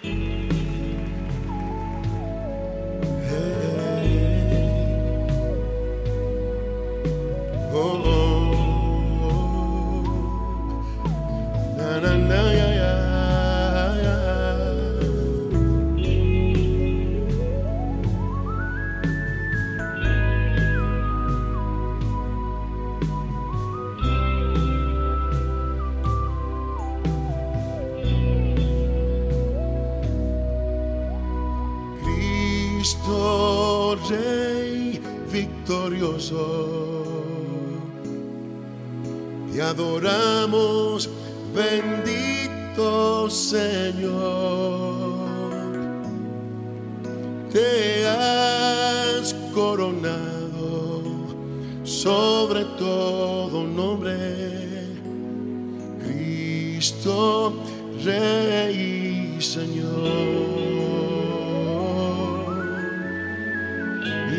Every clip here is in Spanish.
Yeah. Rey victorioso. Te adoramos, bendito Señor. Te has coronado sobre todo nombre. Cristo, Rey y Señor.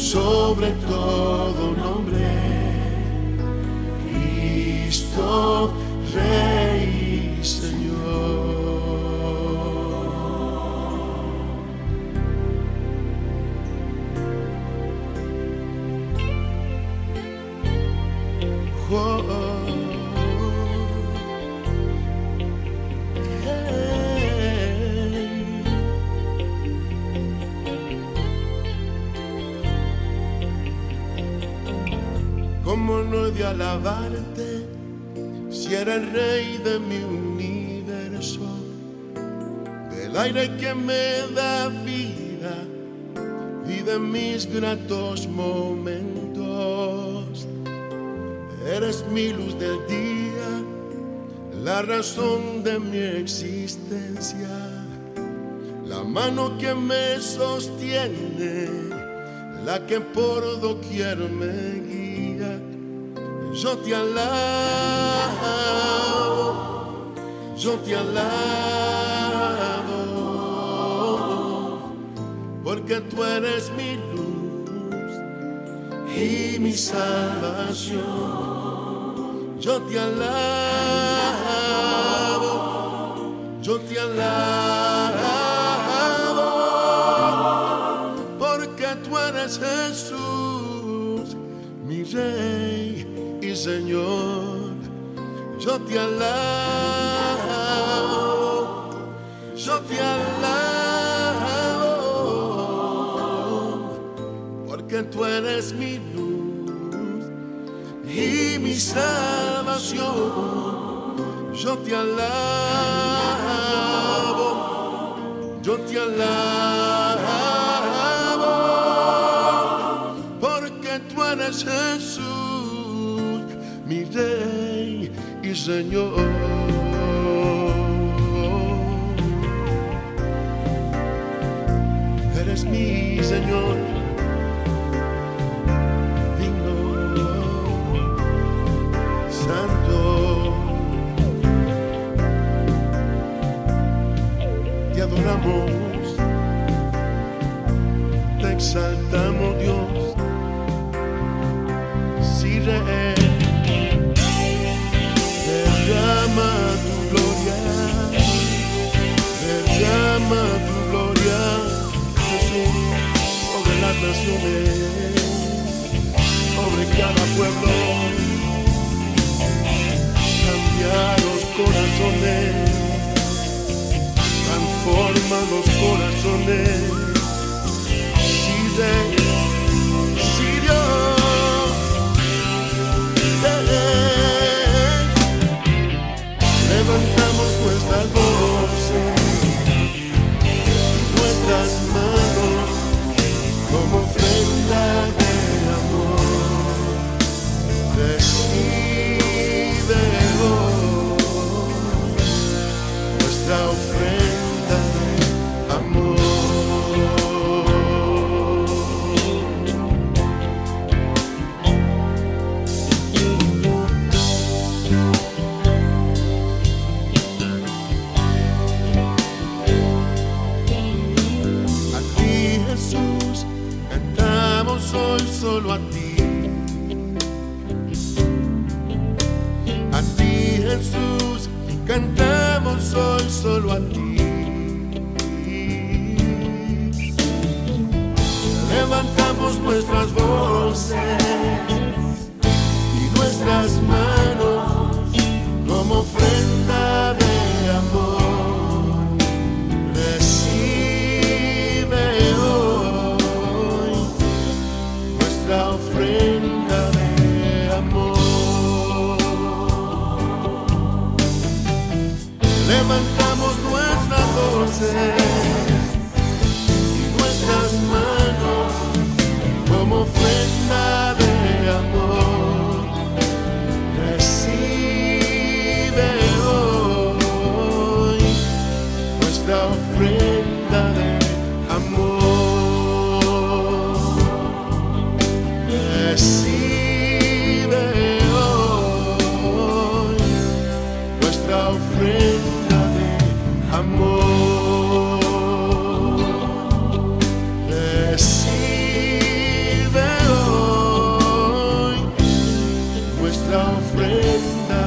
sobre todo nombre. Cristo, Rey. ¿Cómo no he de alabarte si eres rey de mi universo? Del aire que me da vida y de mis gratos momentos. Eres mi luz del día, la razón de mi existencia, la mano que me sostiene, la que por doquier me guía. Yo te alabo, yo te alabo, porque tú eres mi luz y mi salvación. Yo te alabo, te alabo, yo te alabo, porque tú eres mi luz y mi salvación. Yo te alabo, yo te alabo, porque tú eres mi Rey y Señor. Eres mi Señor. Digno, santo, te adoramos, te exaltamos Dios, si cada pueblo. Cambia los corazones, transforma los corazones. Sí, Rey, hoy solo a ti. A ti Jesús, cantamos hoy solo a ti. Levantamos nuestras voces Levantamos nuestras voces y nuestras manos como ofrenda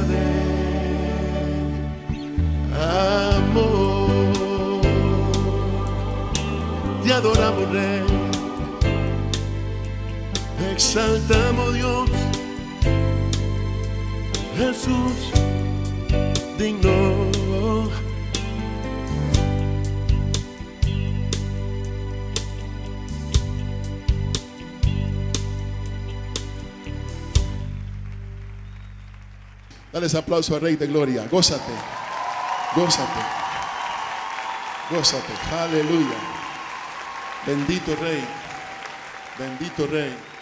de amor. Te adoramos, Rey. Exaltamos, Dios. Jesús, digno. Dale ese aplauso al Rey de Gloria. Gózate. Gózate. Gózate. Aleluya. Bendito Rey. Bendito Rey.